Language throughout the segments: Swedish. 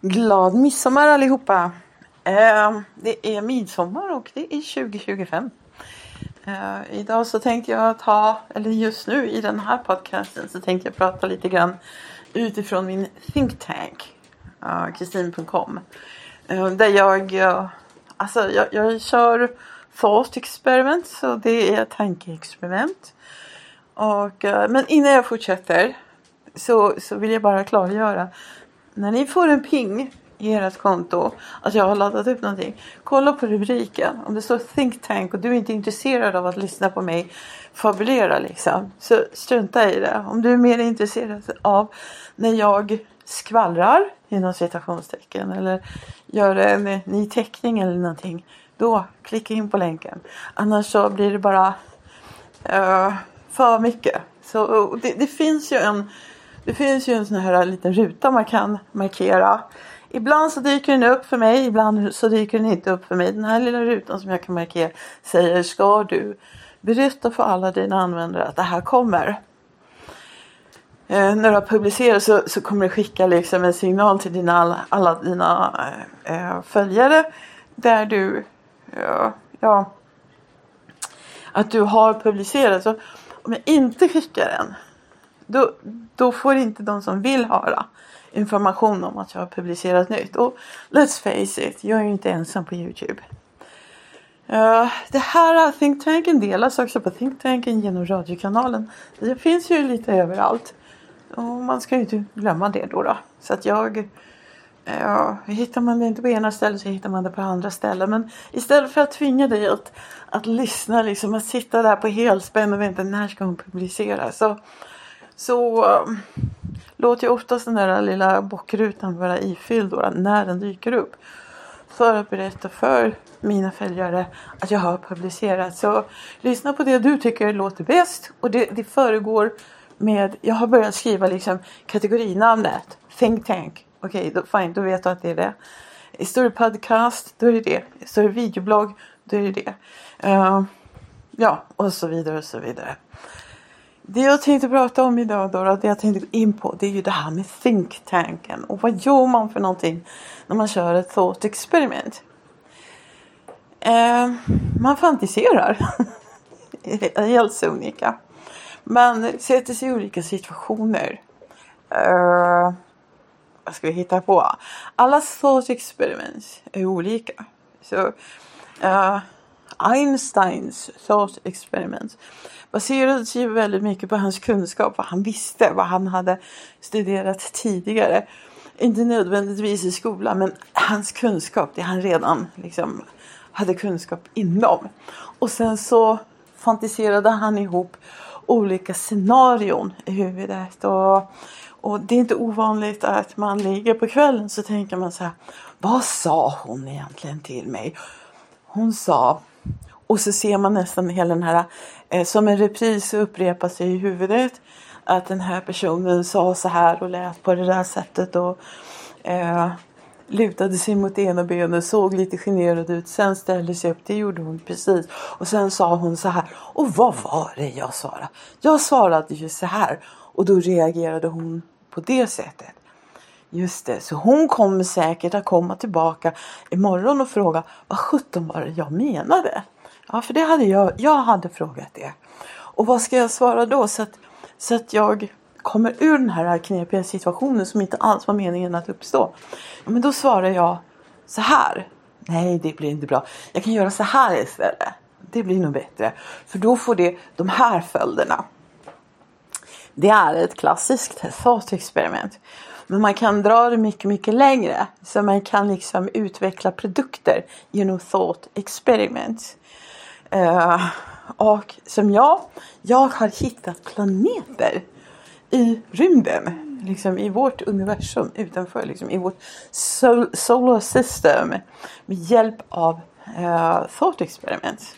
Glad midsommar allihopa! Eh, det är midsommar och det är 2025. Eh, idag så tänkte jag ta, eller just nu i den här podcasten så tänkte jag prata lite grann utifrån min think tank, eh, kristin.com. Eh, där jag, eh, alltså jag, jag kör thought experiment, så det är tankeexperiment. Och, eh, men innan jag fortsätter så, så vill jag bara klargöra när ni får en ping i ert konto att jag har laddat upp någonting. Kolla på rubriken. Om det står think tank och du är inte intresserad av att lyssna på mig fabulera liksom. Så strunta i det. Om du är mer intresserad av när jag skvallrar inom citationstecken eller gör en ny teckning eller någonting. Då klicka in på länken. Annars så blir det bara uh, för mycket. Så det, det finns ju en det finns ju en sån här liten ruta man kan markera. Ibland så dyker den upp för mig, ibland så dyker den inte upp för mig. Den här lilla rutan som jag kan markera säger ska du berätta för alla dina användare att det här kommer. Eh, när du har publicerat så, så kommer det skicka liksom en signal till dina, alla, alla dina eh, eh, följare där du ja, ja, att du har publicerat. Så om jag inte skickar den då, då får inte de som vill höra information om att jag har publicerat nytt. Och let's face it, jag är ju inte ensam på Youtube. Uh, det här think tanken delas också på think tanken genom radiokanalen. Det finns ju lite överallt. Och man ska ju inte glömma det då. då. Så att jag Ja, Hittar man det inte på ena stället så hittar man det på andra ställen. Men istället för att tvinga dig att, att lyssna, liksom att sitta där på helspänn och vänta när ska hon publicera. Så så um, låter jag oftast den där lilla bockrutan vara ifylld då, när den dyker upp. För att berätta för mina följare att jag har publicerat. Så lyssna på det du tycker låter bäst. Och det, det föregår med, jag har börjat skriva liksom kategorinamnet. Think Tank. Okej, okay, då, fine, då vet du att det är det. Står det podcast, då är det det. Står det videoblogg, då är det det. Uh, ja, och så vidare och så vidare. Det jag tänkte prata om idag då, det jag tänkte gå in på det är ju det här med think tanken och vad gör man för någonting när man kör ett thought experiment? Eh, man fantiserar. Helt sonika. Man sätter sig i olika situationer. Eh, vad ska vi hitta på? Alla thought experiments är olika. Så eh, Einsteins thought experiments baserades ju väldigt mycket på hans kunskap, vad han visste, vad han hade studerat tidigare. Inte nödvändigtvis i skolan men hans kunskap, det han redan liksom hade kunskap inom. Och sen så fantiserade han ihop olika scenarion i huvudet. Och, och det är inte ovanligt att man ligger på kvällen så tänker man så här. Vad sa hon egentligen till mig? Hon sa och så ser man nästan hela den här, eh, som en repris upprepar sig i huvudet. Att den här personen sa så här och lät på det där sättet och eh, lutade sig mot ena benet, såg lite generad ut, sen ställde sig upp, det gjorde hon precis. Och sen sa hon så här, och vad var det jag svarade? Jag svarade ju så här och då reagerade hon på det sättet. Just det, så hon kommer säkert att komma tillbaka imorgon och fråga vad sjutton var det jag menade? Ja, för det hade jag, jag hade frågat det. Och vad ska jag svara då så att, så att jag kommer ur den här knepiga situationen som inte alls var meningen att uppstå. Ja, men då svarar jag så här. Nej, det blir inte bra. Jag kan göra så här istället. Det blir nog bättre. För då får det de här följderna. Det är ett klassiskt thought-experiment. Men man kan dra det mycket, mycket längre. Så man kan liksom utveckla produkter genom thought experiment. Eh, och som jag, jag har hittat planeter i rymden. Liksom i vårt universum utanför, liksom i vårt sol solar system. Med hjälp av eh, thought experiment.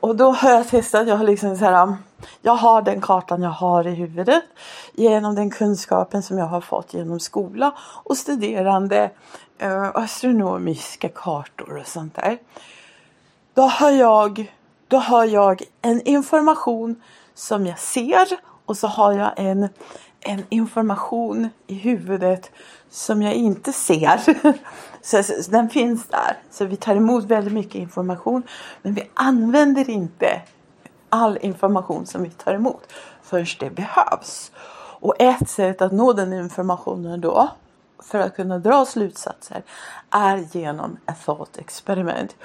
Och då har jag testat, jag har liksom så här, um, jag har den kartan jag har i huvudet genom den kunskapen som jag har fått genom skola och studerande eh, astronomiska kartor och sånt där. Då har jag, då har jag en information som jag ser och så har jag en, en information i huvudet som jag inte ser. så, så, den finns där. Så vi tar emot väldigt mycket information. Men vi använder inte all information som vi tar emot först det behövs. Och ett sätt att nå den informationen då för att kunna dra slutsatser är genom ett thought experiment.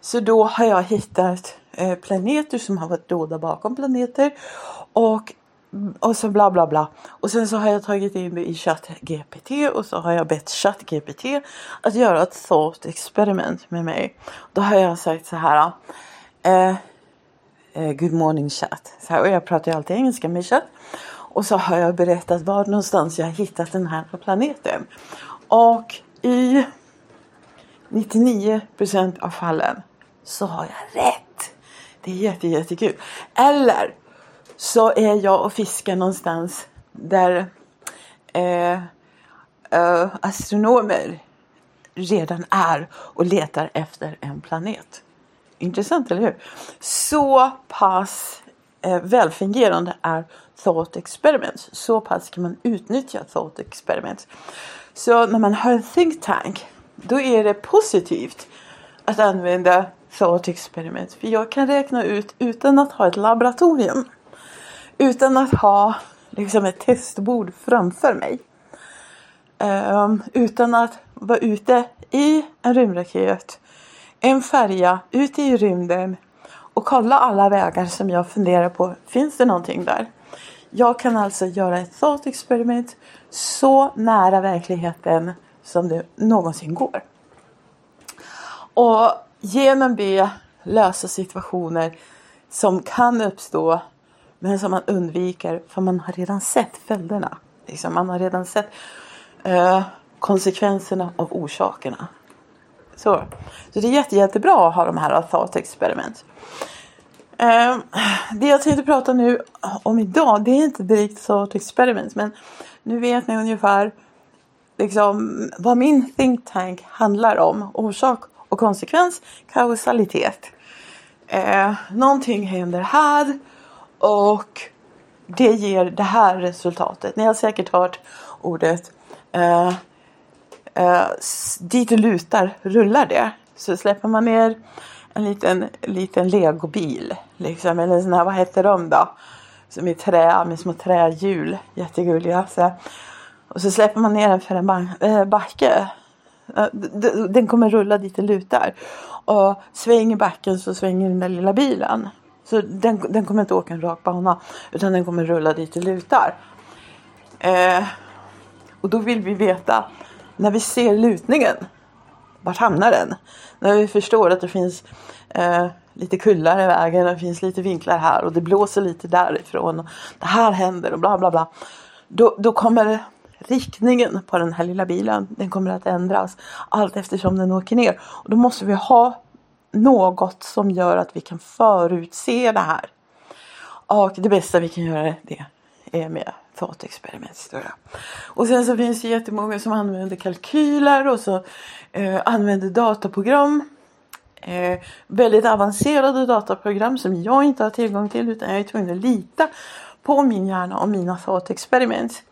Så då har jag hittat eh, planeter som har varit dolda bakom planeter och och så bla bla bla. Och sen så har jag tagit in det i ChatGPT och så har jag bett ChatGPT att göra ett thought experiment med mig. Då har jag sagt så här. Eh, eh, good morning chat. Så här, och jag pratar ju alltid engelska med Chat. Och så har jag berättat var någonstans jag har hittat den här planeten. Och i 99% av fallen så har jag rätt. Det är jätte, jättekul. Eller så är jag och fiskar någonstans där eh, eh, astronomer redan är och letar efter en planet. Intressant, eller hur? Så pass eh, välfungerande är thought experiments. Så pass kan man utnyttja thought experiments. Så när man har en think tank då är det positivt att använda thought experiments. För jag kan räkna ut utan att ha ett laboratorium. Utan att ha liksom ett testbord framför mig. Um, utan att vara ute i en rymdraket, en färja, ute i rymden och kolla alla vägar som jag funderar på. Finns det någonting där? Jag kan alltså göra ett thought experiment så nära verkligheten som det någonsin går. Och genom det lösa situationer som kan uppstå men som man undviker för man har redan sett följderna. Liksom, man har redan sett eh, konsekvenserna av orsakerna. Så, så det är jätte, jättebra att ha de här thought experiment. Eh, det jag tänkte prata nu om idag det är inte direkt ett typ experiment men nu vet ni ungefär liksom, vad min think tank handlar om. Orsak och konsekvens, kausalitet. Eh, någonting händer här och det ger det här resultatet. Ni har säkert hört ordet eh, eh, dit det lutar rullar det. Så släpper man ner en liten, liten legobil. Liksom, eller sån här, vad heter de då? Som är trä med små trähjul. Jättegulliga. Så. Och så släpper man ner den för en eh, backe. Den kommer rulla dit det lutar. Och svänger backen så svänger den där lilla bilen. Så den, den kommer inte åka en rak bana utan den kommer rulla dit det lutar. Eh, och då vill vi veta när vi ser lutningen. Vart hamnar den? När vi förstår att det finns eh, lite kullar i vägen det finns lite vinklar här och det blåser lite därifrån. Och det här händer och bla bla bla. Då, då kommer riktningen på den här lilla bilen den kommer att ändras allt eftersom den åker ner. Och då måste vi ha något som gör att vi kan förutse det här. Och det bästa vi kan göra det är med thought-experiment. Och sen så finns det jättemånga som använder kalkyler och så eh, använder dataprogram. Eh, väldigt avancerade dataprogram som jag inte har tillgång till utan jag är tvungen att lita på min hjärna och mina thought-experiment.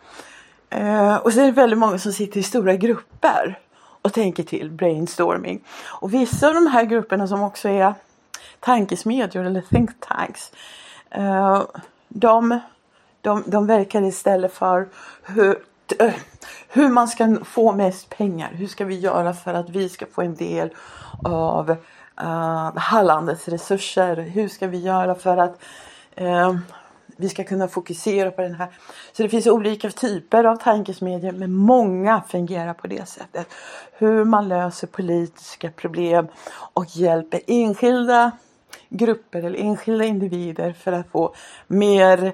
Eh, och så är det väldigt många som sitter i stora grupper och tänker till brainstorming. Och vissa av de här grupperna som också är tankesmedjor eller think tanks. Eh, de, de, de verkar istället för hur, hur man ska få mest pengar. Hur ska vi göra för att vi ska få en del av uh, det här landets resurser? Hur ska vi göra för att eh, vi ska kunna fokusera på den här. Så det finns olika typer av tankesmedjor men många fungerar på det sättet. Hur man löser politiska problem och hjälper enskilda grupper eller enskilda individer för att få mer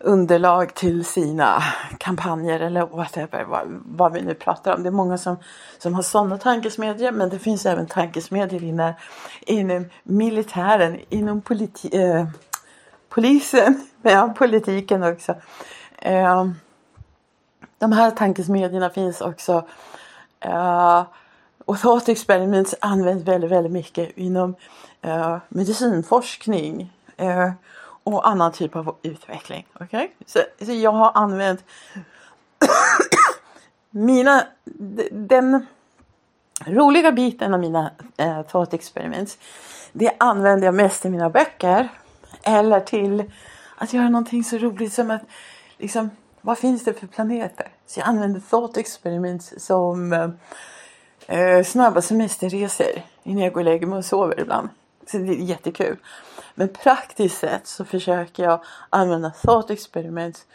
underlag till sina kampanjer eller whatever, vad, vad vi nu pratar om. Det är många som, som har sådana tankesmedjor men det finns även tankesmedjor inom, inom militären, inom politi, eh, polisen, ja, politiken också. Eh, de här tankesmedjorna finns också eh, och thought experiments används väldigt, väldigt mycket inom eh, medicinforskning. Eh, och annan typ av utveckling. Okay? Så, så jag har använt mina, den roliga biten av mina eh, thought experiments det använder jag mest i mina böcker eller till att göra någonting så roligt som att liksom, vad finns det för planeter? Så jag använder thought experiments som eh, eh snabba semesterresor innan jag går och lägger mig och sover ibland. Så det är jättekul. Men praktiskt sett så försöker jag använda thought experiments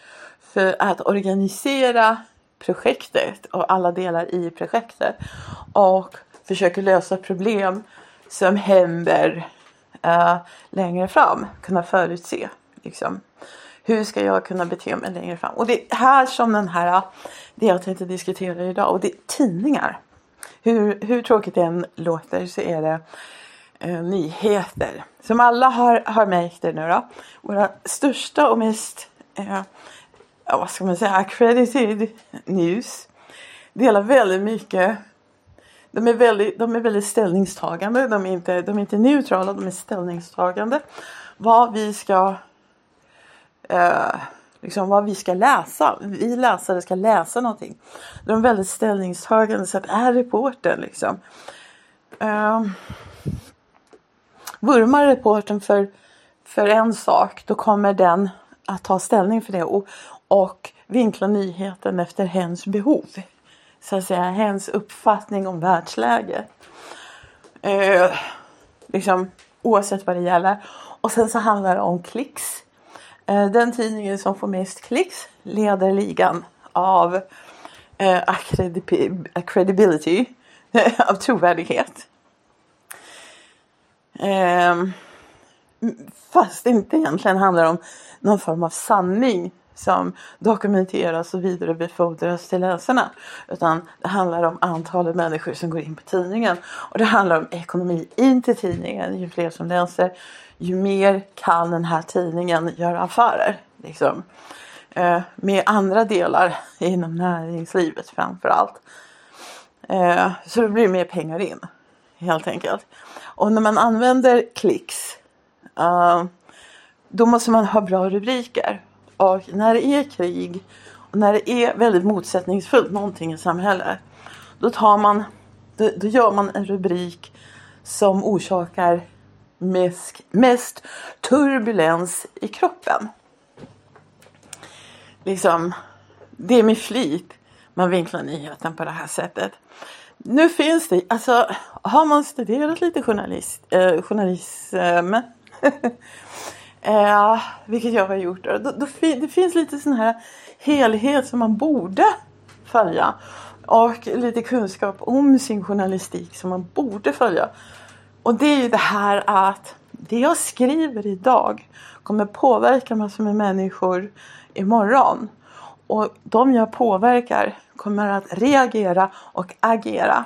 för att organisera projektet och alla delar i projektet och försöker lösa problem som händer uh, längre fram, kunna förutse. Liksom. Hur ska jag kunna bete mig längre fram? Och det är här som den här, eh, det jag tänkte diskutera idag och det är tidningar. Hur, hur tråkigt det än låter så är det eh, nyheter. Som alla har, har märkt det nu då. Våra största och mest, eh, vad ska man säga, accredited news delar väldigt mycket de är väldigt, de är väldigt ställningstagande. De är, inte, de är inte neutrala, de är ställningstagande. Vad vi ska eh, liksom vad vi ska läsa. Vi läsare ska läsa någonting. De är väldigt ställningstagande så att är reporten liksom. Eh, vurmar reporten för, för en sak då kommer den att ta ställning för det och, och vinkla nyheten efter hens behov så att säga, hens uppfattning om världsläget. Eh, liksom, oavsett vad det gäller. Och sen så handlar det om klicks. Eh, den tidningen som får mest klicks leder ligan av eh, credibility, av trovärdighet. Eh, fast det inte egentligen handlar om någon form av sanning som dokumenteras och vidarebefordras till läsarna. Utan det handlar om antalet människor som går in på tidningen. Och det handlar om ekonomi in till tidningen. Ju fler som läser ju mer kan den här tidningen göra affärer. Liksom. Eh, med andra delar inom näringslivet framför allt. Eh, så det blir mer pengar in. Helt enkelt. Och när man använder klicks uh, då måste man ha bra rubriker. Och när det är krig och när det är väldigt motsättningsfullt någonting i samhället. Då tar man, då, då gör man en rubrik som orsakar mest, mest turbulens i kroppen. Liksom, det är med flit man vinklar nyheten på det här sättet. Nu finns det, alltså har man studerat lite journalist, eh, journalism Eh, vilket jag har gjort. Då, då, det finns lite sån här helhet som man borde följa. Och lite kunskap om sin journalistik som man borde följa. Och det är ju det här att det jag skriver idag kommer påverka massor med människor imorgon. Och de jag påverkar kommer att reagera och agera.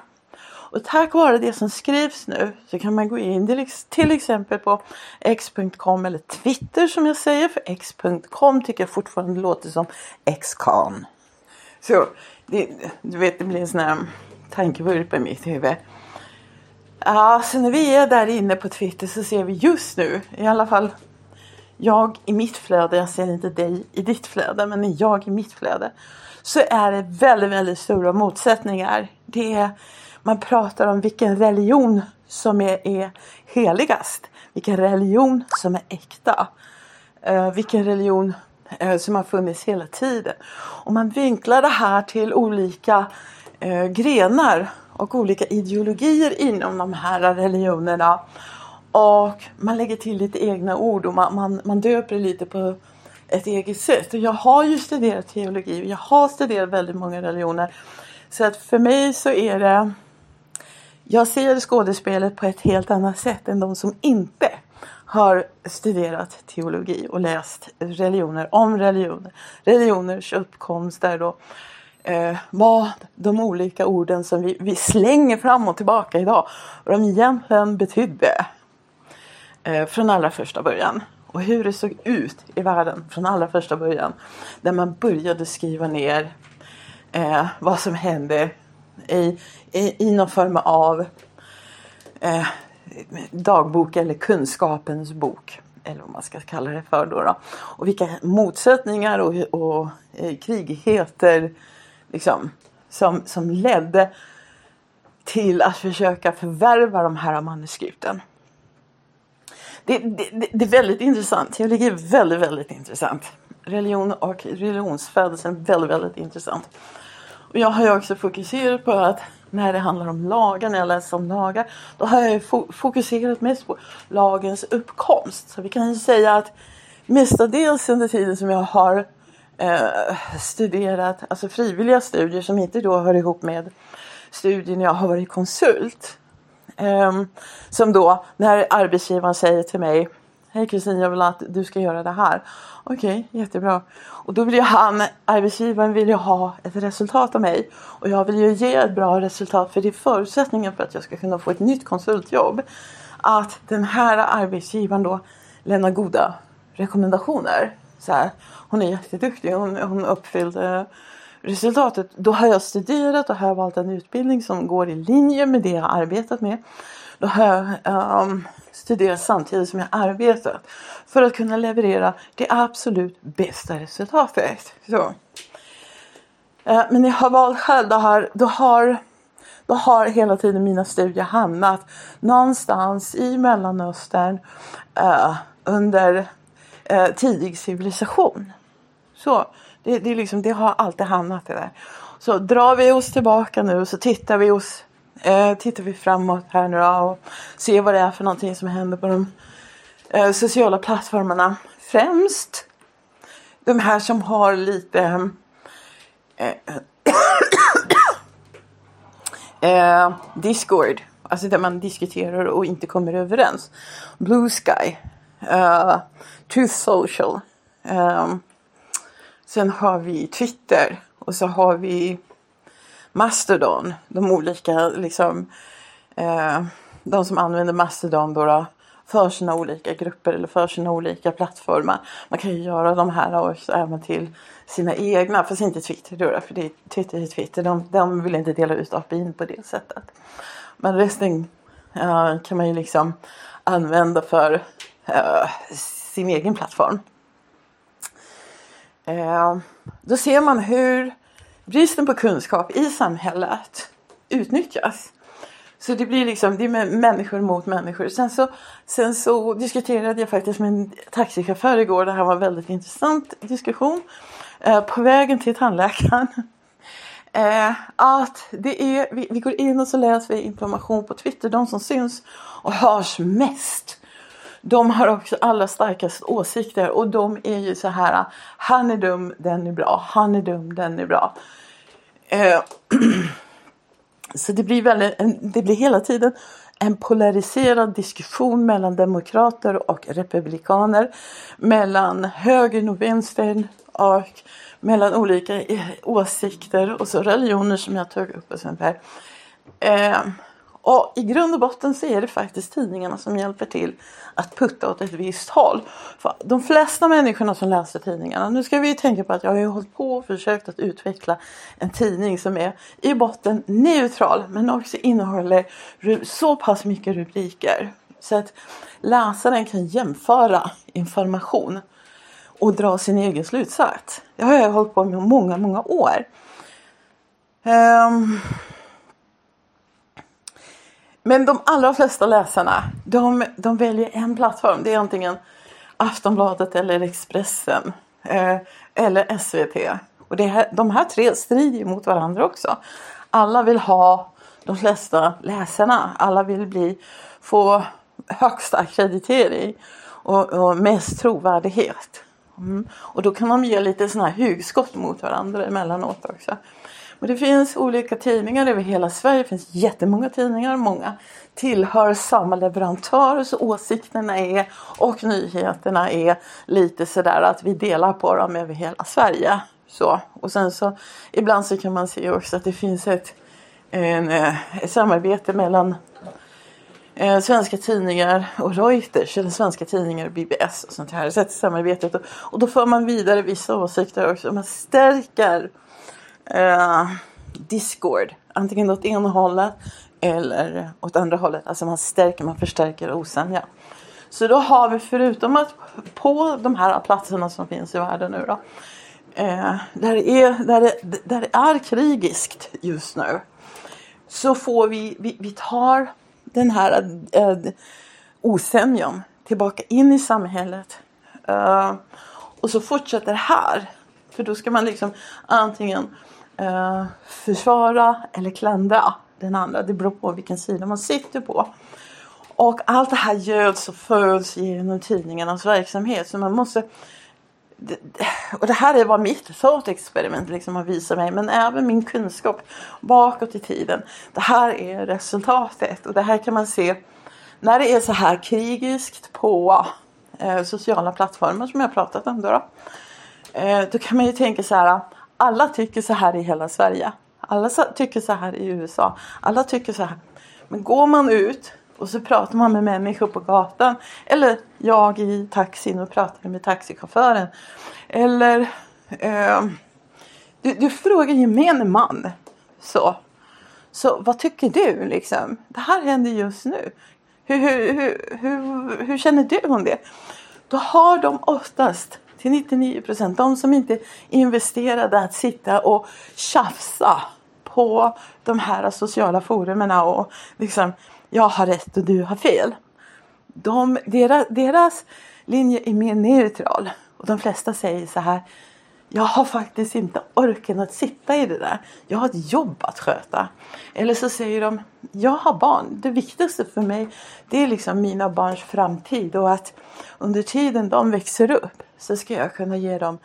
Och tack vare det som skrivs nu så kan man gå in till exempel på x.com eller Twitter som jag säger för x.com tycker jag fortfarande låter som xcon. Så det, du vet det blir en sån här tankevurpa i mitt huvud. Ja, så när vi är där inne på Twitter så ser vi just nu, i alla fall jag i mitt flöde, jag ser inte dig i ditt flöde, men jag i mitt flöde. Så är det väldigt, väldigt stora motsättningar. Det är man pratar om vilken religion som är, är heligast. Vilken religion som är äkta. Uh, vilken religion uh, som har funnits hela tiden. Och man vinklar det här till olika uh, grenar och olika ideologier inom de här religionerna. Och man lägger till lite egna ord och man, man, man döper lite på ett eget sätt. Och jag har ju studerat teologi och jag har studerat väldigt många religioner. Så att för mig så är det jag ser skådespelet på ett helt annat sätt än de som inte har studerat teologi och läst religioner om religioner. Religioners uppkomster då. eh, vad de olika orden som vi, vi slänger fram och tillbaka idag, vad de egentligen betydde eh, från allra första början. Och hur det såg ut i världen från allra första början. Där man började skriva ner eh, vad som hände i, i, i någon form av eh, dagbok eller kunskapens bok. eller vad man ska kalla det för då. då. Och vilka motsättningar och, och eh, krigheter liksom, som, som ledde till att försöka förvärva de här manuskripten. Det, det, det, är väldigt intressant. Teologi är väldigt, väldigt intressant. Religion och religionsfödelsen är väldigt, väldigt intressant. Och jag har ju också fokuserat på att när det handlar om lagar, när jag läser om lagar, då har jag fokuserat mest på lagens uppkomst. Så vi kan ju säga att mestadels under tiden som jag har eh, studerat, alltså frivilliga studier som inte då hör ihop med studien jag har varit konsult. Ehm, som då när arbetsgivaren säger till mig Hej Kristin, jag vill att du ska göra det här. Okej, okay, jättebra. Och då vill ju han, arbetsgivaren vill ju ha ett resultat av mig. Och jag vill ju ge ett bra resultat för det är förutsättningen för att jag ska kunna få ett nytt konsultjobb. Att den här arbetsgivaren då lämnar goda rekommendationer. Så här, hon är jätteduktig, hon, hon uppfyllde resultatet. Då har jag studerat och har valt en utbildning som går i linje med det jag arbetat med. Då har jag um, studerat samtidigt som jag arbetat för att kunna leverera det absolut bästa resultatet. Så. Uh, men jag har valt själv, då har, då, har, då har hela tiden mina studier hamnat någonstans i Mellanöstern uh, under uh, tidig civilisation. Så det, det, liksom, det har alltid hamnat där. Så drar vi oss tillbaka nu så tittar vi oss eh, tittar vi framåt här nu då och ser vad det är för någonting som händer på de eh, sociala plattformarna. Främst de här som har lite eh, eh, Discord, alltså där man diskuterar och inte kommer överens. Blue Sky, uh, Truth Social. Um, sen har vi Twitter och så har vi Mastodon, de olika liksom eh, de som använder Mastodon då, då för sina olika grupper eller för sina olika plattformar. Man kan ju göra de här också även till sina egna, fast inte Twitter då, för det är Twitter är Twitter, de, de vill inte dela ut API på det sättet. Men resten uh, kan man ju liksom använda för uh, sin egen plattform. Eh, då ser man hur bristen på kunskap i samhället utnyttjas. Så det blir liksom, det är människor mot människor. Sen så, sen så diskuterade jag faktiskt med en taxichaufför igår. Det här var en väldigt intressant diskussion. Eh, på vägen till tandläkaren. Eh, att det är, vi, vi, går in och så läser vi information på Twitter. De som syns och hörs mest. De har också allra starkast åsikter och de är ju så här. Han är dum, den är bra. Han är dum, den är bra. Eh, så det blir, väldigt, det blir hela tiden en polariserad diskussion mellan demokrater och republikaner. Mellan högern och vänstern och mellan olika eh, åsikter och så religioner som jag tog upp och sånt där. Eh, och i grund och botten så är det faktiskt tidningarna som hjälper till att putta åt ett visst håll. För de flesta människorna som läser tidningarna, nu ska vi tänka på att jag har ju hållit på och försökt att utveckla en tidning som är i botten neutral men också innehåller så pass mycket rubriker så att läsaren kan jämföra information och dra sin egen slutsats. Det har jag hållit på med många, många år. Um, men de allra flesta läsarna, de, de väljer en plattform. Det är antingen Aftonbladet eller Expressen eh, eller SVT. Och det här, de här tre strider mot varandra också. Alla vill ha, de flesta läsarna, alla vill bli, få högsta akkreditering och, och mest trovärdighet. Mm. Och då kan de ge lite sådana här hugskott mot varandra emellanåt också. Och det finns olika tidningar över hela Sverige. Det finns jättemånga tidningar. Många tillhör samma leverantör. Så åsikterna är och nyheterna är lite sådär att vi delar på dem över hela Sverige. Så. Och sen så ibland så kan man se också att det finns ett, en, eh, ett samarbete mellan eh, svenska tidningar och Reuters eller svenska tidningar och BBS och sånt här. Så samarbetet och, och då för man vidare vissa åsikter också. Man stärker eh, Discord. Antingen åt ena hållet eller åt andra hållet. Alltså man stärker, man förstärker osämja. Så då har vi förutom att på de här platserna som finns i världen nu då. Eh, där, det är, där, det, där det är krigiskt just nu. Så får vi, vi, vi tar den här eh, osämjan tillbaka in i samhället. Eh, och så fortsätter det här. För då ska man liksom antingen eh, försvara eller klandra den andra. Det beror på vilken sida man sitter på. Och allt det här göds och föds genom tidningarnas verksamhet. Så man måste och det här är vad mitt thought-experiment liksom har visat mig. Men även min kunskap bakåt i tiden. Det här är resultatet. Och det här kan man se när det är så här krigiskt på eh, sociala plattformar som jag pratat om. Då, då, eh, då kan man ju tänka så här. Alla tycker så här i hela Sverige. Alla tycker så här i USA. Alla tycker så här. Men går man ut och så pratar man med människor på gatan. Eller jag i taxin och pratar med taxichauffören. Eller eh, du, du frågar gemene man. Så. Så vad tycker du liksom? Det här händer just nu. Hur, hur, hur, hur, hur känner du om det? Då har de oftast till 99 procent de som inte investerade att sitta och tjafsa på de här sociala forumen och liksom jag har rätt och du har fel. De, deras, deras linje är mer neutral och de flesta säger så här jag har faktiskt inte orken att sitta i det där. Jag har ett jobb att sköta. Eller så säger de, jag har barn. Det viktigaste för mig det är liksom mina barns framtid och att under tiden de växer upp så ska jag kunna ge dem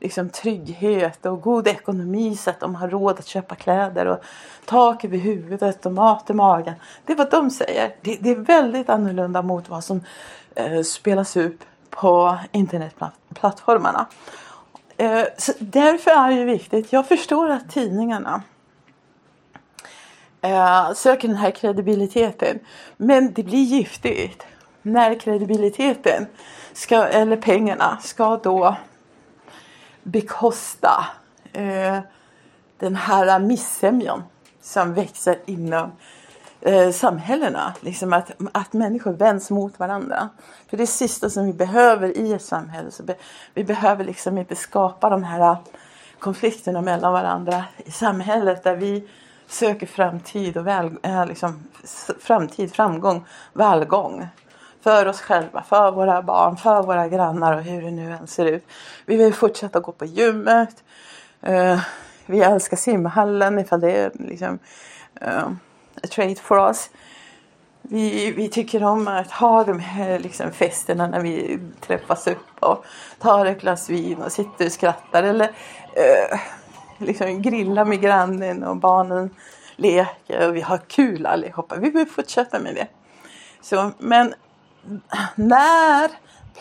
liksom trygghet och god ekonomi så att de har råd att köpa kläder och tak över huvudet och mat i magen. Det är vad de säger. Det, det är väldigt annorlunda mot vad som eh, spelas upp på internetplattformarna. Eh, så därför är det viktigt. Jag förstår att tidningarna eh, söker den här kredibiliteten. Men det blir giftigt när kredibiliteten ska, eller pengarna ska då bekosta eh, den här missämjan som växer inom eh, samhällena. Liksom att, att människor vänds mot varandra. För det sista som vi behöver i ett samhälle. Så be, vi behöver liksom inte skapa de här konflikterna mellan varandra i samhället där vi söker framtid och väl, eh, liksom, framtid, framgång, välgång. För oss själva, för våra barn, för våra grannar och hur det nu än ser ut. Vi vill fortsätta gå på gymmet. Eh, vi älskar simhallen ifall det är liksom, eh, a trade for us. Vi, vi tycker om att ha de här liksom, festerna när vi träffas upp och tar ett glas vin och sitter och skrattar. Eller eh, liksom grillar med grannen och barnen leker och vi har kul allihopa. Vi vill fortsätta med det. Så, men när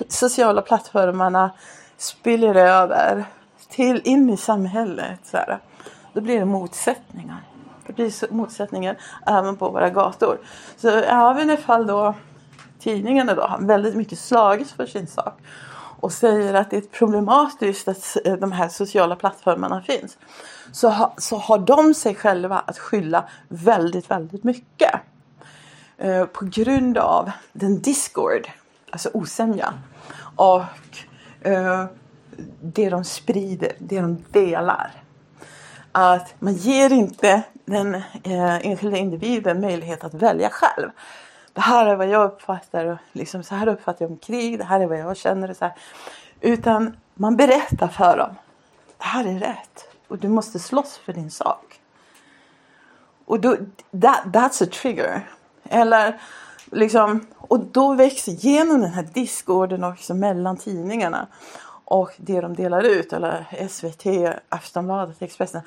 sociala plattformarna spiller över till in i samhället så här, då blir det motsättningar. Det blir motsättningar även på våra gator. Så även ifall då tidningarna då har väldigt mycket slagits för sin sak och säger att det är problematiskt att de här sociala plattformarna finns. Så, ha, så har de sig själva att skylla väldigt, väldigt mycket. Eh, på grund av den discord, alltså osämja och eh, det de sprider, det de delar. Att man ger inte den eh, enskilda individen möjlighet att välja själv. Det här är vad jag uppfattar, liksom, så här uppfattar jag om krig, det här är vad jag känner. Så här. Utan man berättar för dem. Det här är rätt och du måste slåss för din sak. Och då, that, that's a trigger. Eller liksom, och då växer genom den här discorden också liksom mellan tidningarna och det de delar ut, eller SVT, Aftonbladet, Expressen,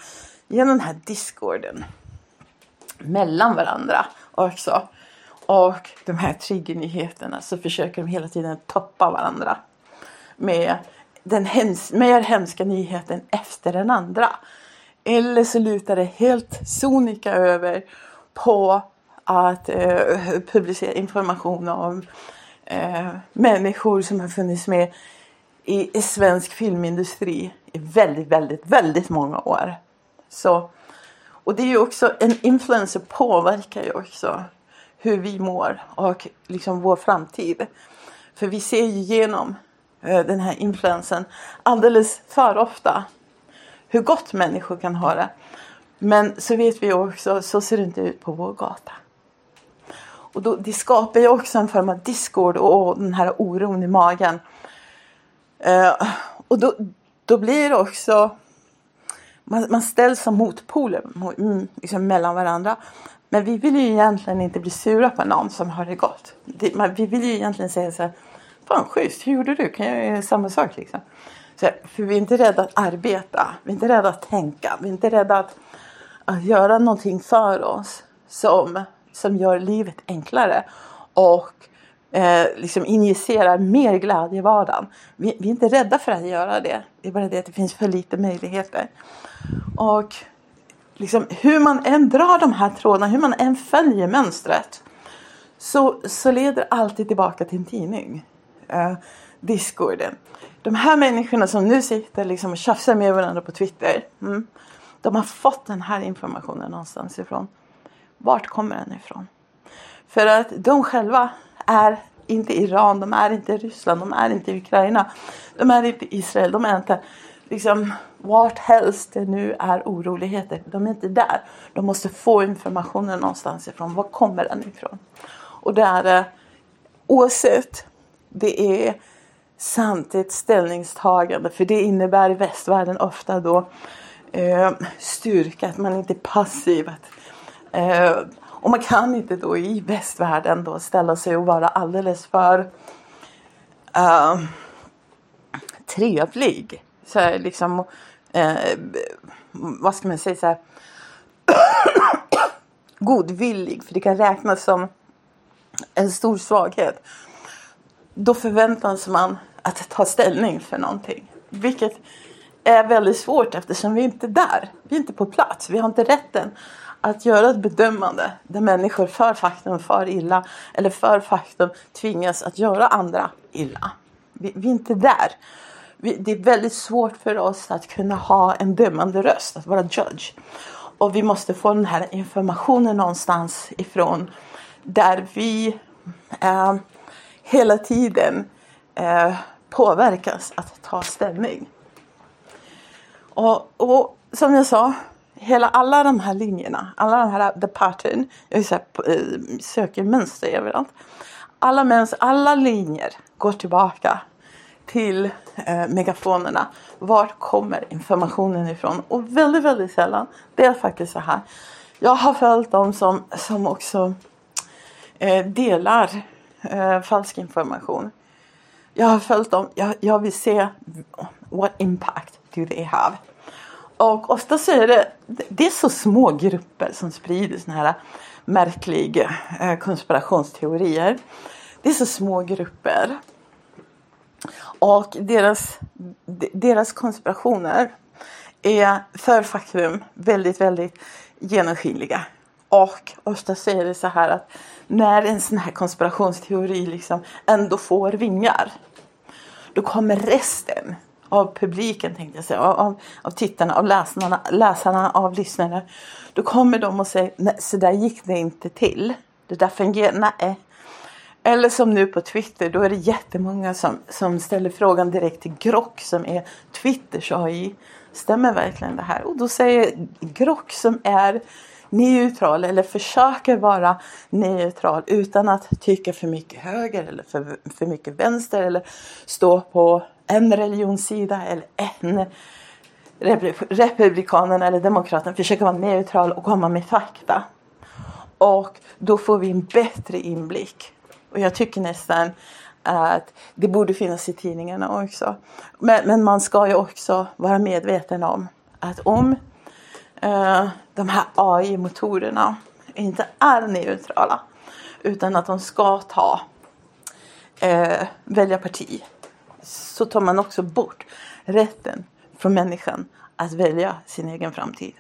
genom den här discorden mellan varandra också. Och de här triggernyheterna så försöker de hela tiden toppa varandra med den hems mer hemska nyheten efter den andra. Eller så lutar det helt sonika över på att eh, publicera information om eh, människor som har funnits med i, i, svensk filmindustri i väldigt, väldigt, väldigt många år. Så, och det är ju också, en influencer påverkar ju också hur vi mår och liksom vår framtid. För vi ser ju igenom eh, den här influensen alldeles för ofta hur gott människor kan ha det. Men så vet vi också, så ser det inte ut på vår gata. Och då, det skapar ju också en form av discord och, den här oron i magen. Eh, och då, då blir det också man, man ställs som motpoler mm, liksom mellan varandra. Men vi vill ju egentligen inte bli sura på någon som har det gott. Det, man, vi vill ju egentligen säga så här. Fan schysst, hur gjorde du? Kan jag göra samma sak liksom? Så, för vi är inte rädda att arbeta. Vi är inte rädda att tänka. Vi är inte rädda att, att göra någonting för oss som, som gör livet enklare. Och eh, liksom injicerar mer glädje i vardagen. Vi, vi, är inte rädda för att göra det. Det är bara det att det finns för lite möjligheter. Och liksom, hur man än drar de här trådarna, hur man än följer mönstret så, så leder alltid tillbaka till en tidning. Eh, Discorden. De här människorna som nu sitter liksom och tjafsar med varandra på Twitter. Mm, de har fått den här informationen någonstans ifrån. Vart kommer den ifrån? För att de själva är inte Iran, de är inte Ryssland, de är inte Ukraina. De är inte Israel, de är inte liksom vart helst det nu är oroligheter. De är inte där. De måste få informationen någonstans ifrån. Var kommer den ifrån? Och det är oavsett eh, det är sant ett ställningstagande för det innebär i västvärlden ofta då eh, styrka, att man inte är passiv. Att, Eh, och man kan inte då i västvärlden då ställa sig och vara alldeles för uh, trevlig. Så här, liksom, uh, vad ska man säga så här, godvillig. För det kan räknas som en stor svaghet. Då förväntas man att ta ställning för någonting. Vilket är väldigt svårt eftersom vi inte är där. Vi är inte på plats. Vi har inte rätten att göra ett bedömande där människor för faktum far illa eller för faktum tvingas att göra andra illa. Vi, vi är inte där. Vi, det är väldigt svårt för oss att kunna ha en dömande röst, att vara judge. Och vi måste få den här informationen någonstans ifrån där vi eh, hela tiden eh, påverkas att ta ställning. Och, och som jag sa, hela alla de här linjerna, alla de här the pattern, jag så här, eh, söker mönster överallt. Alla, mönster, alla linjer går tillbaka till eh, megafonerna. Var kommer informationen ifrån? Och väldigt, väldigt sällan, det är faktiskt så här. Jag har följt dem som, som också eh, delar eh, falsk information. Jag har följt dem, jag, jag vill se what impact do they have. Och ofta så är det, det är så små grupper som sprider såna här märkliga eh, konspirationsteorier. Det är så små grupper. Och deras, deras konspirationer är för faktum väldigt, väldigt genomskinliga. Och ofta så är det så här att när en sån här konspirationsteori liksom ändå får vingar. Då kommer resten av publiken, tänkte jag säga, av, av tittarna, av läsarna, läsarna, av lyssnarna. Då kommer de och säger, nej så där gick det inte till. Det där fungerar, nej. Eller som nu på Twitter, då är det jättemånga som, som ställer frågan direkt till Grock som är Twitters AI. Stämmer verkligen det här? Och då säger Grock som är neutral eller försöker vara neutral utan att tycka för mycket höger eller för, för mycket vänster eller stå på en religionssida eller en Republikanerna eller Demokraterna försöker vara neutral och komma med fakta. Och då får vi en bättre inblick. Och jag tycker nästan att det borde finnas i tidningarna också. Men, men man ska ju också vara medveten om att om eh, de här AI-motorerna inte är neutrala utan att de ska ta eh, välja parti så tar man också bort rätten från människan att välja sin egen framtid.